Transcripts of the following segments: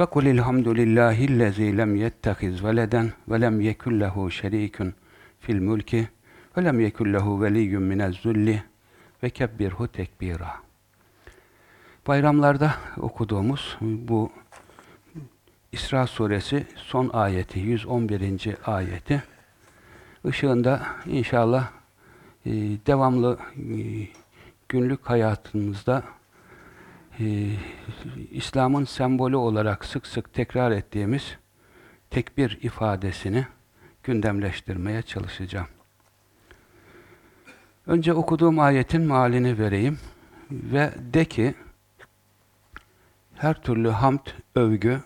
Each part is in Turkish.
Ve kulil hamdülillahillezî lem yettehiz veleden ve lem yekun lehu şerîkun fil mülki ve lem yekun lehu veliyyun minez-zulli ve kebbirhu tekbira. Bayramlarda okuduğumuz bu İsra suresi son ayeti 111. ayeti ışığında inşallah e, devamlı e, günlük hayatımızda e, İslam'ın sembolü olarak sık sık tekrar ettiğimiz tekbir ifadesini gündemleştirmeye çalışacağım. Önce okuduğum ayetin malini vereyim ve de ki her türlü hamd, övgü,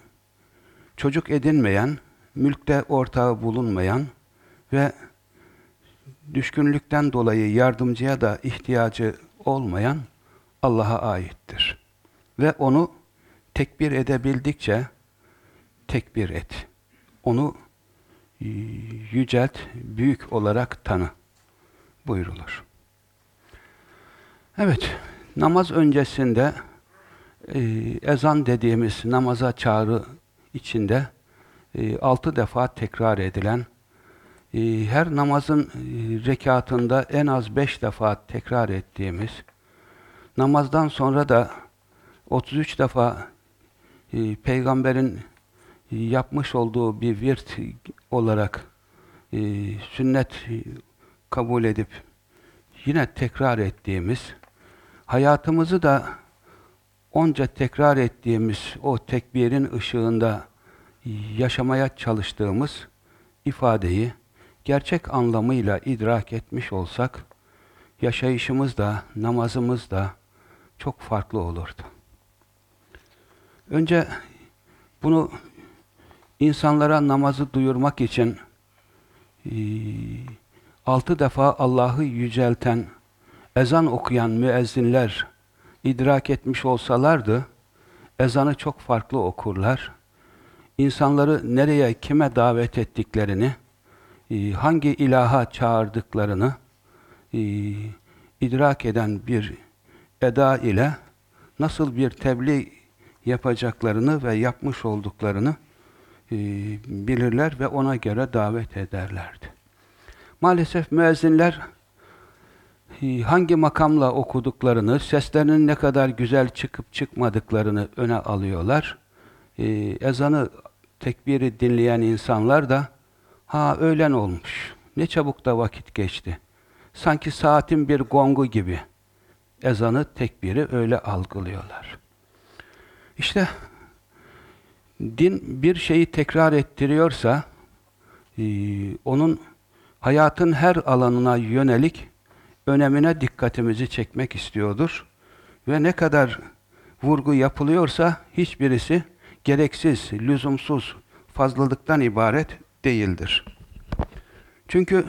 çocuk edinmeyen, mülkte ortağı bulunmayan ve düşkünlükten dolayı yardımcıya da ihtiyacı olmayan Allah'a aittir. Ve onu tekbir edebildikçe tekbir et. Onu yücelt, büyük olarak tanı buyurulur. Evet, namaz öncesinde e, ezan dediğimiz namaza çağrı içinde e, altı defa tekrar edilen, e, her namazın rekatında en az beş defa tekrar ettiğimiz, namazdan sonra da 33 defa e, peygamberin e, yapmış olduğu bir virt olarak e, sünnet kabul edip yine tekrar ettiğimiz, hayatımızı da onca tekrar ettiğimiz o tekbirin ışığında yaşamaya çalıştığımız ifadeyi gerçek anlamıyla idrak etmiş olsak, yaşayışımız da, namazımız da çok farklı olurdu. Önce bunu insanlara namazı duyurmak için e, altı defa Allah'ı yücelten, ezan okuyan müezzinler idrak etmiş olsalardı, ezanı çok farklı okurlar. İnsanları nereye, kime davet ettiklerini, e, hangi ilaha çağırdıklarını e, idrak eden bir eda ile nasıl bir tebliğ yapacaklarını ve yapmış olduklarını e, bilirler ve ona göre davet ederlerdi. Maalesef müezzinler hangi makamla okuduklarını, seslerinin ne kadar güzel çıkıp çıkmadıklarını öne alıyorlar. Ee, ezanı, tekbiri dinleyen insanlar da ha öğlen olmuş, ne çabuk da vakit geçti. Sanki saatin bir gongu gibi ezanı, tekbiri öyle algılıyorlar. İşte din bir şeyi tekrar ettiriyorsa e, onun hayatın her alanına yönelik önemine dikkatimizi çekmek istiyordur. Ve ne kadar vurgu yapılıyorsa hiçbirisi gereksiz, lüzumsuz, fazlalıktan ibaret değildir. Çünkü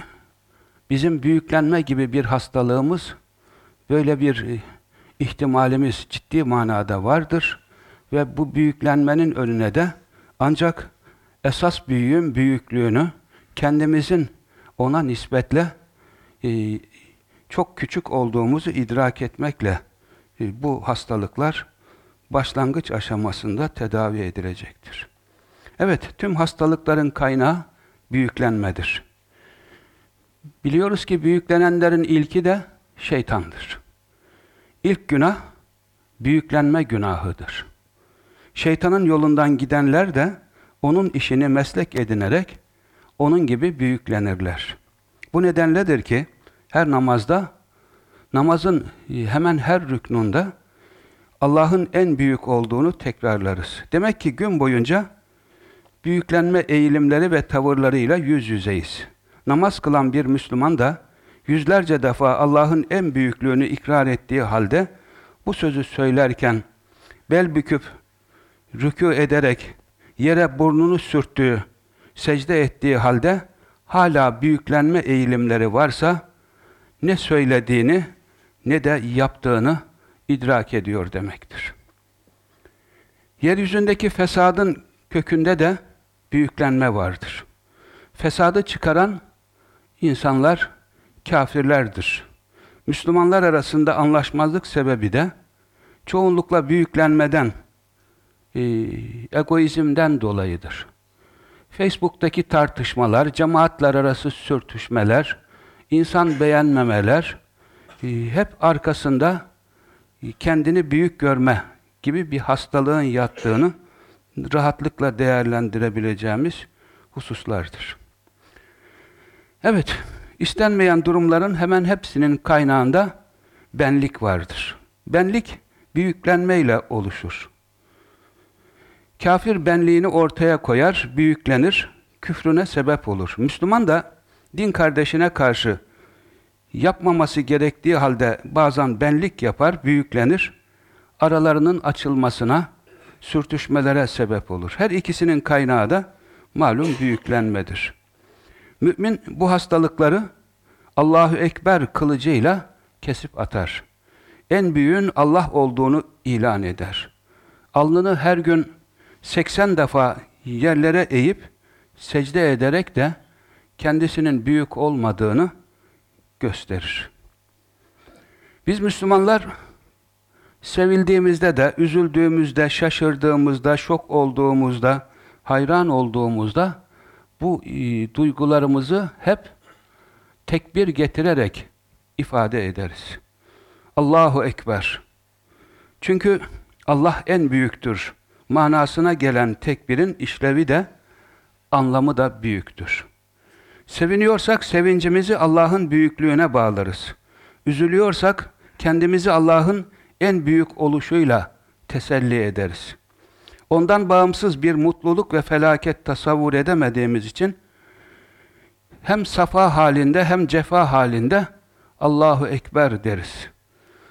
bizim büyüklenme gibi bir hastalığımız, böyle bir ihtimalimiz ciddi manada vardır ve bu büyüklenmenin önüne de ancak esas büyüğün büyüklüğünü kendimizin ona nispetle e, çok küçük olduğumuzu idrak etmekle e, bu hastalıklar başlangıç aşamasında tedavi edilecektir. Evet, tüm hastalıkların kaynağı büyüklenmedir. Biliyoruz ki büyüklenenlerin ilki de şeytandır. İlk günah büyüklenme günahıdır. Şeytanın yolundan gidenler de onun işini meslek edinerek onun gibi büyüklenirler. Bu nedenledir ki her namazda, namazın hemen her rüknunda Allah'ın en büyük olduğunu tekrarlarız. Demek ki gün boyunca büyüklenme eğilimleri ve tavırlarıyla yüz yüzeyiz. Namaz kılan bir Müslüman da yüzlerce defa Allah'ın en büyüklüğünü ikrar ettiği halde bu sözü söylerken bel büküp rükû ederek yere burnunu sürttüğü, secde ettiği halde hala büyüklenme eğilimleri varsa ne söylediğini ne de yaptığını idrak ediyor demektir. Yeryüzündeki fesadın kökünde de büyüklenme vardır. Fesadı çıkaran insanlar kafirlerdir. Müslümanlar arasında anlaşmazlık sebebi de çoğunlukla büyüklenmeden, e, egoizmden dolayıdır. Facebook'taki tartışmalar, cemaatler arası sürtüşmeler, insan beğenmemeler, e, hep arkasında kendini büyük görme gibi bir hastalığın yattığını rahatlıkla değerlendirebileceğimiz hususlardır. Evet, istenmeyen durumların hemen hepsinin kaynağında benlik vardır. Benlik büyüklenmeyle oluşur. Kafir benliğini ortaya koyar, büyüklenir, küfrüne sebep olur. Müslüman da din kardeşine karşı yapmaması gerektiği halde bazen benlik yapar, büyüklenir, aralarının açılmasına, sürtüşmelere sebep olur. Her ikisinin kaynağı da malum büyüklenmedir. Mümin bu hastalıkları Allahu Ekber kılıcıyla kesip atar. En büyüğün Allah olduğunu ilan eder. Alnını her gün 80 defa yerlere eğip secde ederek de kendisinin büyük olmadığını gösterir. Biz Müslümanlar sevildiğimizde de, üzüldüğümüzde, şaşırdığımızda, şok olduğumuzda, hayran olduğumuzda bu e, duygularımızı hep tekbir getirerek ifade ederiz. Allahu Ekber. Çünkü Allah en büyüktür. Manasına gelen tekbirin işlevi de, anlamı da büyüktür. Seviniyorsak sevincimizi Allah'ın büyüklüğüne bağlarız. Üzülüyorsak kendimizi Allah'ın en büyük oluşuyla teselli ederiz. Ondan bağımsız bir mutluluk ve felaket tasavvur edemediğimiz için hem safa halinde hem cefa halinde Allahu Ekber deriz.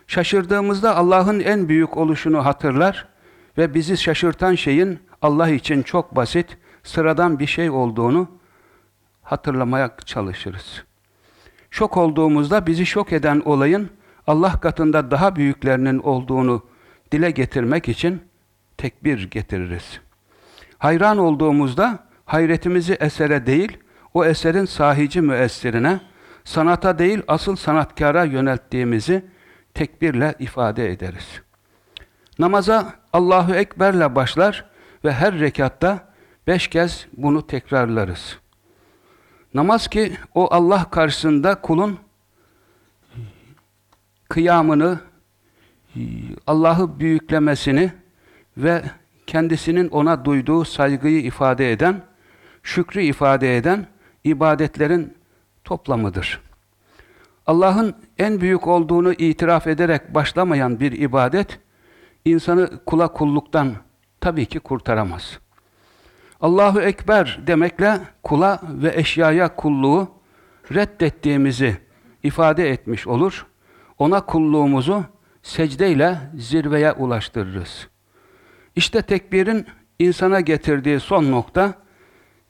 Şaşırdığımızda Allah'ın en büyük oluşunu hatırlar ve bizi şaşırtan şeyin Allah için çok basit, sıradan bir şey olduğunu hatırlamaya çalışırız. Şok olduğumuzda bizi şok eden olayın Allah katında daha büyüklerinin olduğunu dile getirmek için tekbir getiririz. Hayran olduğumuzda hayretimizi esere değil, o eserin sahici müessirine, sanata değil asıl sanatkara yönelttiğimizi tekbirle ifade ederiz. Namaza Allahu Ekber'le başlar ve her rekatta beş kez bunu tekrarlarız. Namaz ki o Allah karşısında kulun kıyamını, Allah'ı büyüklemesini ve kendisinin ona duyduğu saygıyı ifade eden, şükrü ifade eden ibadetlerin toplamıdır. Allah'ın en büyük olduğunu itiraf ederek başlamayan bir ibadet, insanı kula kulluktan tabii ki kurtaramaz. Allahu Ekber demekle kula ve eşyaya kulluğu reddettiğimizi ifade etmiş olur. Ona kulluğumuzu secdeyle zirveye ulaştırırız. İşte tekbirin insana getirdiği son nokta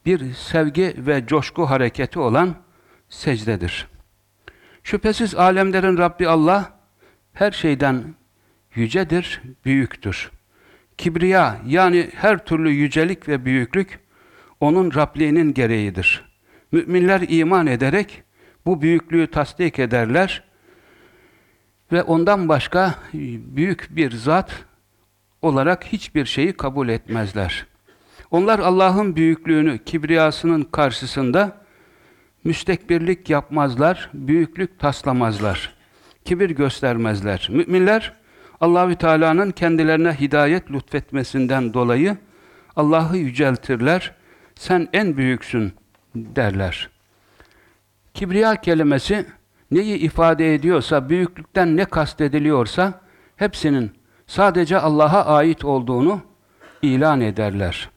bir sevgi ve coşku hareketi olan secdedir. Şüphesiz alemlerin Rabbi Allah her şeyden yücedir, büyüktür. Kibriya yani her türlü yücelik ve büyüklük onun Rabliğinin gereğidir. Müminler iman ederek bu büyüklüğü tasdik ederler ve ondan başka büyük bir zat olarak hiçbir şeyi kabul etmezler. Onlar Allah'ın büyüklüğünü, kibriyasının karşısında müstekbirlik yapmazlar, büyüklük taslamazlar, kibir göstermezler. Müminler Allahü Teala'nın kendilerine hidayet lütfetmesinden dolayı Allah'ı yüceltirler. Sen en büyüksün derler. Kibriya kelimesi neyi ifade ediyorsa, büyüklükten ne kastediliyorsa hepsinin sadece Allah'a ait olduğunu ilan ederler.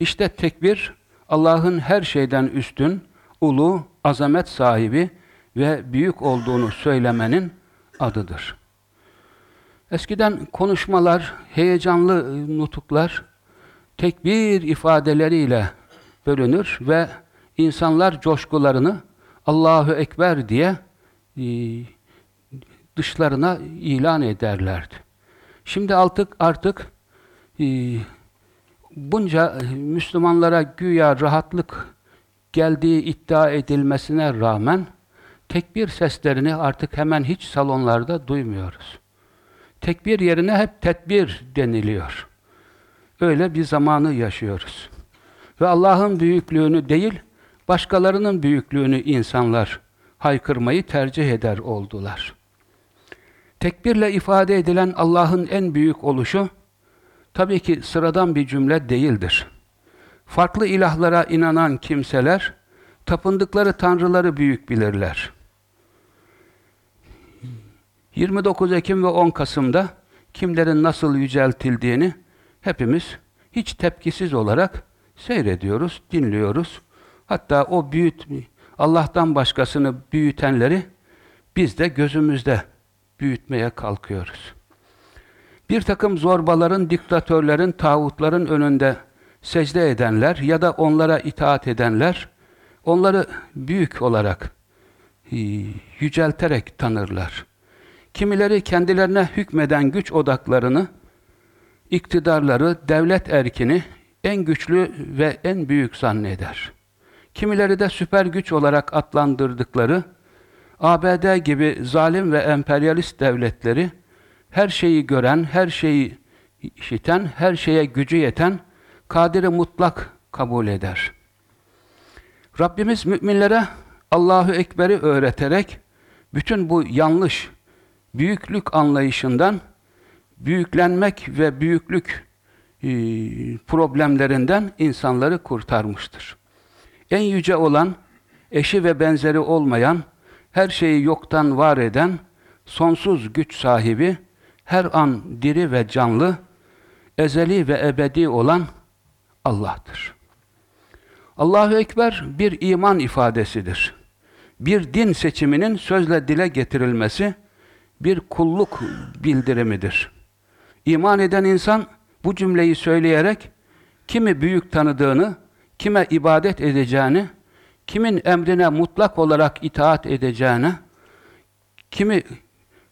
İşte tekbir Allah'ın her şeyden üstün, ulu, azamet sahibi ve büyük olduğunu söylemenin adıdır. Eskiden konuşmalar, heyecanlı nutuklar tekbir ifadeleriyle bölünür ve insanlar coşkularını Allahu Ekber diye e, dışlarına ilan ederlerdi. Şimdi artık artık e, bunca Müslümanlara güya rahatlık geldiği iddia edilmesine rağmen tekbir seslerini artık hemen hiç salonlarda duymuyoruz. Tekbir yerine hep tedbir deniliyor. Öyle bir zamanı yaşıyoruz. Ve Allah'ın büyüklüğünü değil, başkalarının büyüklüğünü insanlar haykırmayı tercih eder oldular. Tekbirle ifade edilen Allah'ın en büyük oluşu, tabii ki sıradan bir cümle değildir. Farklı ilahlara inanan kimseler, tapındıkları tanrıları büyük bilirler. 29 Ekim ve 10 Kasım'da kimlerin nasıl yüceltildiğini hepimiz hiç tepkisiz olarak seyrediyoruz, dinliyoruz. Hatta o büyüt, Allah'tan başkasını büyütenleri biz de gözümüzde büyütmeye kalkıyoruz. Bir takım zorbaların, diktatörlerin, tağutların önünde secde edenler ya da onlara itaat edenler, onları büyük olarak e, yücelterek tanırlar. Kimileri kendilerine hükmeden güç odaklarını, iktidarları, devlet erkini en güçlü ve en büyük zanneder. Kimileri de süper güç olarak adlandırdıkları ABD gibi zalim ve emperyalist devletleri her şeyi gören, her şeyi işiten, her şeye gücü yeten kadiri mutlak kabul eder. Rabbimiz müminlere Allahu Ekber'i öğreterek bütün bu yanlış büyüklük anlayışından büyüklenmek ve büyüklük e, problemlerinden insanları kurtarmıştır. En yüce olan, eşi ve benzeri olmayan, her şeyi yoktan var eden, sonsuz güç sahibi, her an diri ve canlı, ezeli ve ebedi olan Allah'tır. Allahu Ekber bir iman ifadesidir. Bir din seçiminin sözle dile getirilmesi, bir kulluk bildirimidir. İman eden insan bu cümleyi söyleyerek kimi büyük tanıdığını, kime ibadet edeceğini, kimin emrine mutlak olarak itaat edeceğini, kimi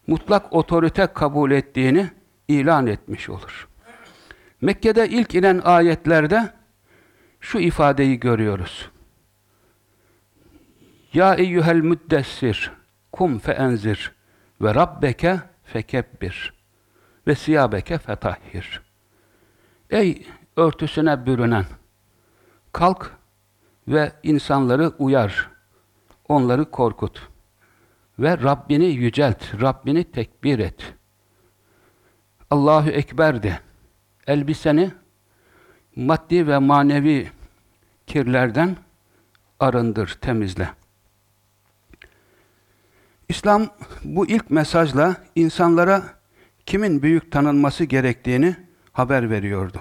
mutlak otorite kabul ettiğini ilan etmiş olur. Mekke'de ilk inen ayetlerde şu ifadeyi görüyoruz. Ya eyyuhel müddessir kum feenzir ve rabbeke fekebbir ve siyabeke fetahhir. Ey örtüsüne bürünen, kalk ve insanları uyar, onları korkut ve Rabbini yücelt, Rabbini tekbir et. Allahu Ekber de, elbiseni maddi ve manevi kirlerden arındır, temizle. İslam bu ilk mesajla insanlara kimin büyük tanınması gerektiğini haber veriyordu.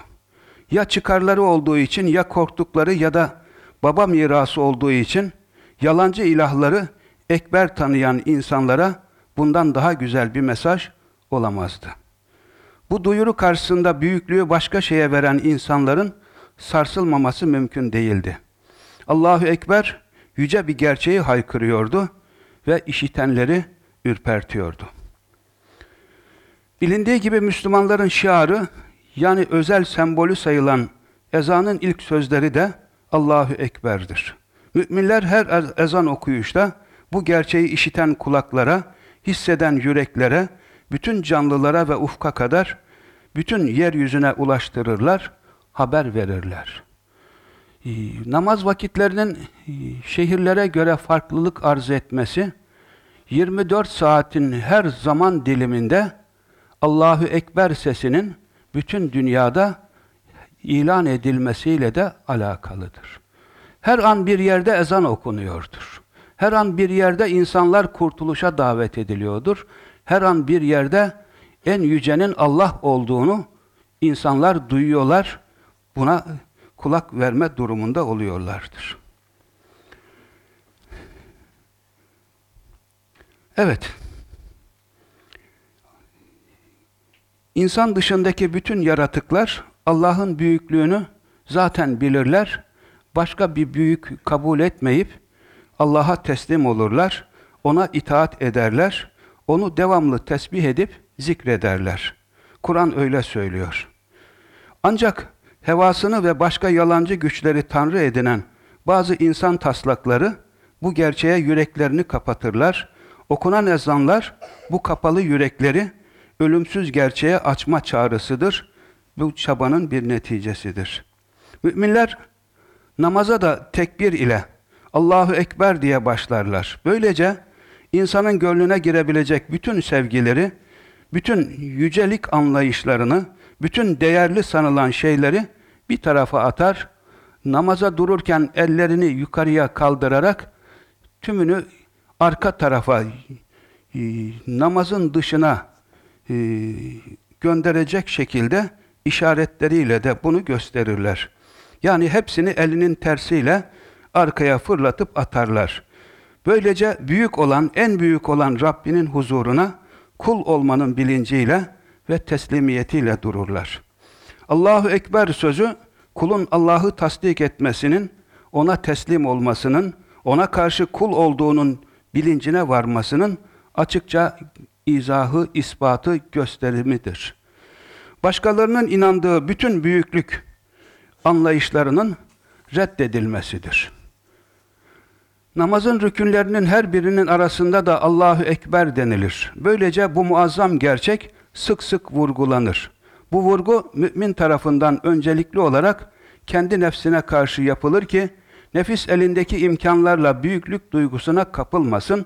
Ya çıkarları olduğu için ya korktukları ya da baba mirası olduğu için yalancı ilahları ekber tanıyan insanlara bundan daha güzel bir mesaj olamazdı. Bu duyuru karşısında büyüklüğü başka şeye veren insanların sarsılmaması mümkün değildi. Allahu Ekber yüce bir gerçeği haykırıyordu ve işitenleri ürpertiyordu. Bilindiği gibi Müslümanların şiarı yani özel sembolü sayılan ezanın ilk sözleri de Allahu Ekber'dir. Müminler her ezan okuyuşta bu gerçeği işiten kulaklara, hisseden yüreklere, bütün canlılara ve ufka kadar bütün yeryüzüne ulaştırırlar, haber verirler. Ee, namaz vakitlerinin e, şehirlere göre farklılık arz etmesi, 24 saatin her zaman diliminde Allahu Ekber sesinin bütün dünyada ilan edilmesiyle de alakalıdır. Her an bir yerde ezan okunuyordur. Her an bir yerde insanlar kurtuluşa davet ediliyordur. Her an bir yerde en yücenin Allah olduğunu insanlar duyuyorlar. Buna kulak verme durumunda oluyorlardır. Evet. İnsan dışındaki bütün yaratıklar Allah'ın büyüklüğünü zaten bilirler. Başka bir büyük kabul etmeyip Allah'a teslim olurlar. Ona itaat ederler. Onu devamlı tesbih edip zikrederler. Kur'an öyle söylüyor. Ancak hevasını ve başka yalancı güçleri tanrı edinen bazı insan taslakları bu gerçeğe yüreklerini kapatırlar. Okunan ezanlar bu kapalı yürekleri ölümsüz gerçeğe açma çağrısıdır. Bu çabanın bir neticesidir. Müminler namaza da tekbir ile Allahu Ekber diye başlarlar. Böylece insanın gönlüne girebilecek bütün sevgileri, bütün yücelik anlayışlarını, bütün değerli sanılan şeyleri bir tarafa atar, namaza dururken ellerini yukarıya kaldırarak tümünü arka tarafa, e, namazın dışına e, gönderecek şekilde işaretleriyle de bunu gösterirler. Yani hepsini elinin tersiyle arkaya fırlatıp atarlar. Böylece büyük olan, en büyük olan Rabbinin huzuruna kul olmanın bilinciyle ve teslimiyetiyle dururlar. Allahu Ekber sözü kulun Allah'ı tasdik etmesinin, ona teslim olmasının, ona karşı kul olduğunun bilincine varmasının açıkça izahı, ispatı, gösterimidir. Başkalarının inandığı bütün büyüklük anlayışlarının reddedilmesidir. Namazın rükünlerinin her birinin arasında da Allahu Ekber denilir. Böylece bu muazzam gerçek sık sık vurgulanır. Bu vurgu mümin tarafından öncelikli olarak kendi nefsine karşı yapılır ki nefis elindeki imkanlarla büyüklük duygusuna kapılmasın,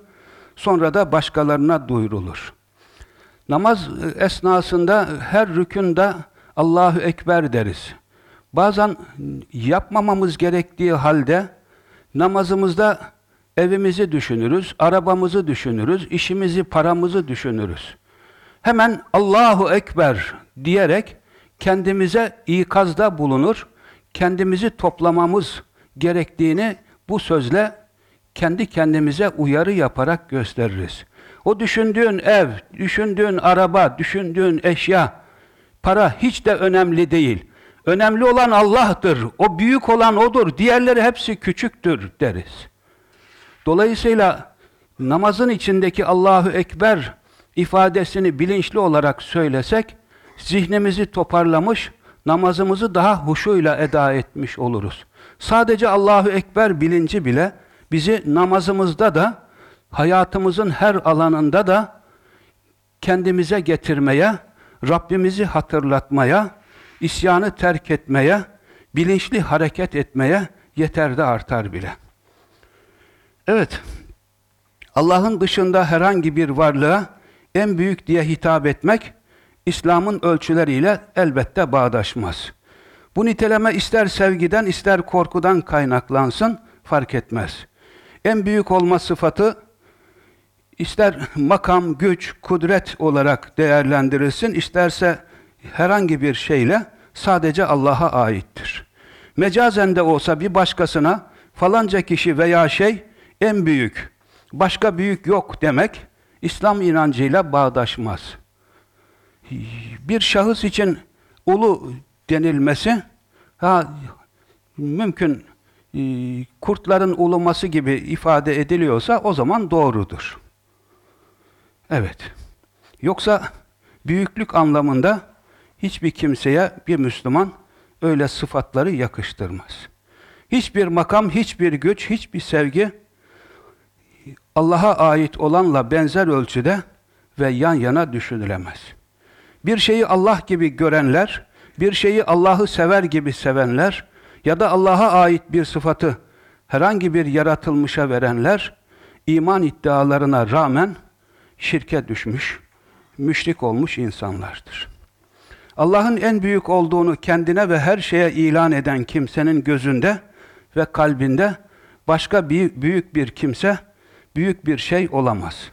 sonra da başkalarına duyurulur. Namaz esnasında her rükünde Allahu Ekber deriz. Bazen yapmamamız gerektiği halde namazımızda evimizi düşünürüz, arabamızı düşünürüz, işimizi, paramızı düşünürüz. Hemen Allahu Ekber diyerek kendimize ikazda bulunur, kendimizi toplamamız gerektiğini bu sözle kendi kendimize uyarı yaparak gösteririz. O düşündüğün ev, düşündüğün araba, düşündüğün eşya, para hiç de önemli değil. Önemli olan Allah'tır. O büyük olan O'dur. Diğerleri hepsi küçüktür deriz. Dolayısıyla namazın içindeki Allahu Ekber ifadesini bilinçli olarak söylesek, zihnimizi toparlamış, namazımızı daha huşuyla eda etmiş oluruz. Sadece Allahu Ekber bilinci bile bizi namazımızda da, hayatımızın her alanında da kendimize getirmeye, Rabbimizi hatırlatmaya, isyanı terk etmeye, bilinçli hareket etmeye yeter de artar bile. Evet, Allah'ın dışında herhangi bir varlığa en büyük diye hitap etmek, İslam'ın ölçüleriyle elbette bağdaşmaz. Bu niteleme ister sevgiden ister korkudan kaynaklansın, fark etmez. En büyük olma sıfatı, ister makam, güç, kudret olarak değerlendirilsin, isterse herhangi bir şeyle sadece Allah'a aittir. Mecazen de olsa bir başkasına falanca kişi veya şey en büyük, başka büyük yok demek İslam inancıyla bağdaşmaz. Bir şahıs için ulu denilmesi ha, mümkün e, kurtların uluması gibi ifade ediliyorsa o zaman doğrudur. Evet. Yoksa büyüklük anlamında hiçbir kimseye bir Müslüman öyle sıfatları yakıştırmaz. Hiçbir makam, hiçbir güç, hiçbir sevgi Allah'a ait olanla benzer ölçüde ve yan yana düşünülemez. Bir şeyi Allah gibi görenler, bir şeyi Allah'ı sever gibi sevenler ya da Allah'a ait bir sıfatı herhangi bir yaratılmışa verenler, iman iddialarına rağmen şirke düşmüş, müşrik olmuş insanlardır. Allah'ın en büyük olduğunu kendine ve her şeye ilan eden kimsenin gözünde ve kalbinde başka bir büyük bir kimse büyük bir şey olamaz.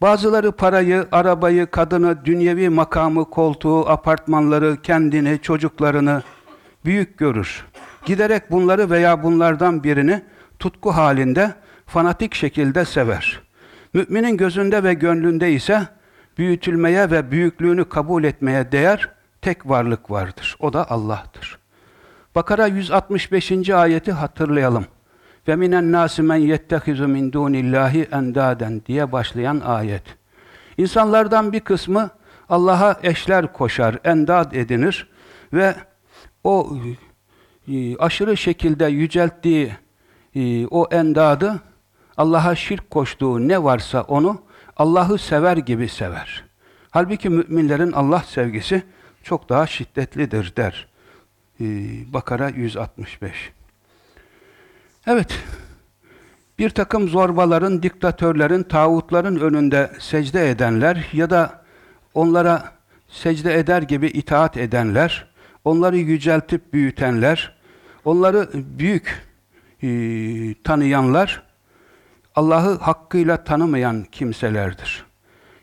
Bazıları parayı, arabayı, kadını, dünyevi makamı, koltuğu, apartmanları, kendini, çocuklarını büyük görür. Giderek bunları veya bunlardan birini tutku halinde fanatik şekilde sever. Müminin gözünde ve gönlünde ise büyütülmeye ve büyüklüğünü kabul etmeye değer tek varlık vardır. O da Allah'tır. Bakara 165. ayeti hatırlayalım. Ve minen nasi men yettehizu min dunillahi endaden diye başlayan ayet. İnsanlardan bir kısmı Allah'a eşler koşar, endad edinir ve o e, aşırı şekilde yücelttiği e, o endadı Allah'a şirk koştuğu ne varsa onu Allah'ı sever gibi sever. Halbuki müminlerin Allah sevgisi çok daha şiddetlidir der. E, Bakara 165. Evet, bir takım zorbaların, diktatörlerin, tağutların önünde secde edenler ya da onlara secde eder gibi itaat edenler, onları yüceltip büyütenler, onları büyük e, tanıyanlar, Allah'ı hakkıyla tanımayan kimselerdir.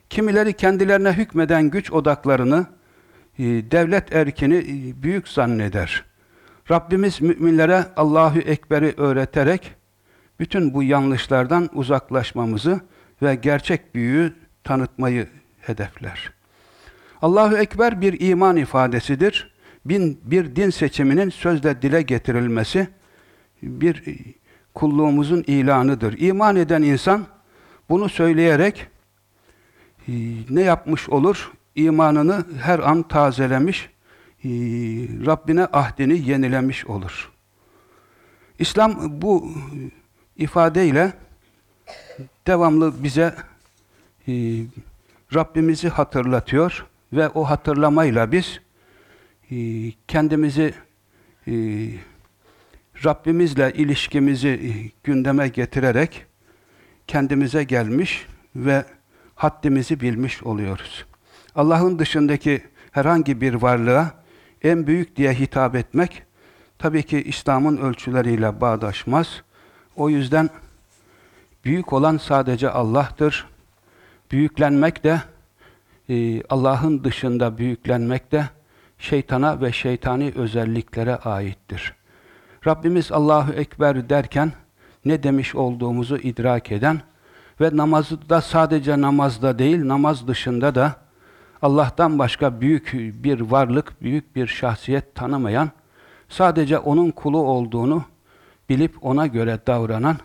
Kimileri kendilerine hükmeden güç odaklarını, e, devlet erkini e, büyük zanneder. Rabbimiz müminlere Allahü Ekber'i öğreterek bütün bu yanlışlardan uzaklaşmamızı ve gerçek büyüğü tanıtmayı hedefler. Allahu Ekber bir iman ifadesidir. Bin, bir din seçiminin sözle dile getirilmesi bir kulluğumuzun ilanıdır. İman eden insan bunu söyleyerek e, ne yapmış olur? İmanını her an tazelemiş, Rabbine ahdini yenilemiş olur. İslam bu ifadeyle devamlı bize e, Rabbimizi hatırlatıyor ve o hatırlamayla biz e, kendimizi e, Rabbimizle ilişkimizi gündeme getirerek kendimize gelmiş ve haddimizi bilmiş oluyoruz. Allah'ın dışındaki herhangi bir varlığa en büyük diye hitap etmek tabii ki İslam'ın ölçüleriyle bağdaşmaz. O yüzden büyük olan sadece Allah'tır. Büyüklenmek de e, Allah'ın dışında büyüklenmek de şeytana ve şeytani özelliklere aittir. Rabbimiz Allahu Ekber derken ne demiş olduğumuzu idrak eden ve namazı da sadece namazda değil, namaz dışında da Allah'tan başka büyük bir varlık, büyük bir şahsiyet tanımayan, sadece O'nun kulu olduğunu bilip O'na göre davranan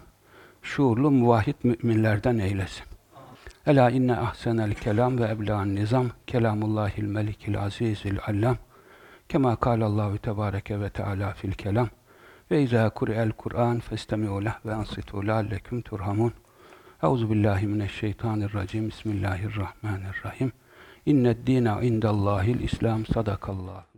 şuurlu muvahhid müminlerden eylesin. Ela inne ahsenel kelam ve ebla'n nizam kelamullahil melikil azizil allam kema kâlallahu tebâreke ve teâlâ fil kelam. Ve izâ kuri'el Kur'an festemi'u leh ve ansitû lâlleküm turhamun Euzu billahi mineşşeytanirracim Bismillahirrahmanirrahim İnned dîne indallâhil İslam sadakallah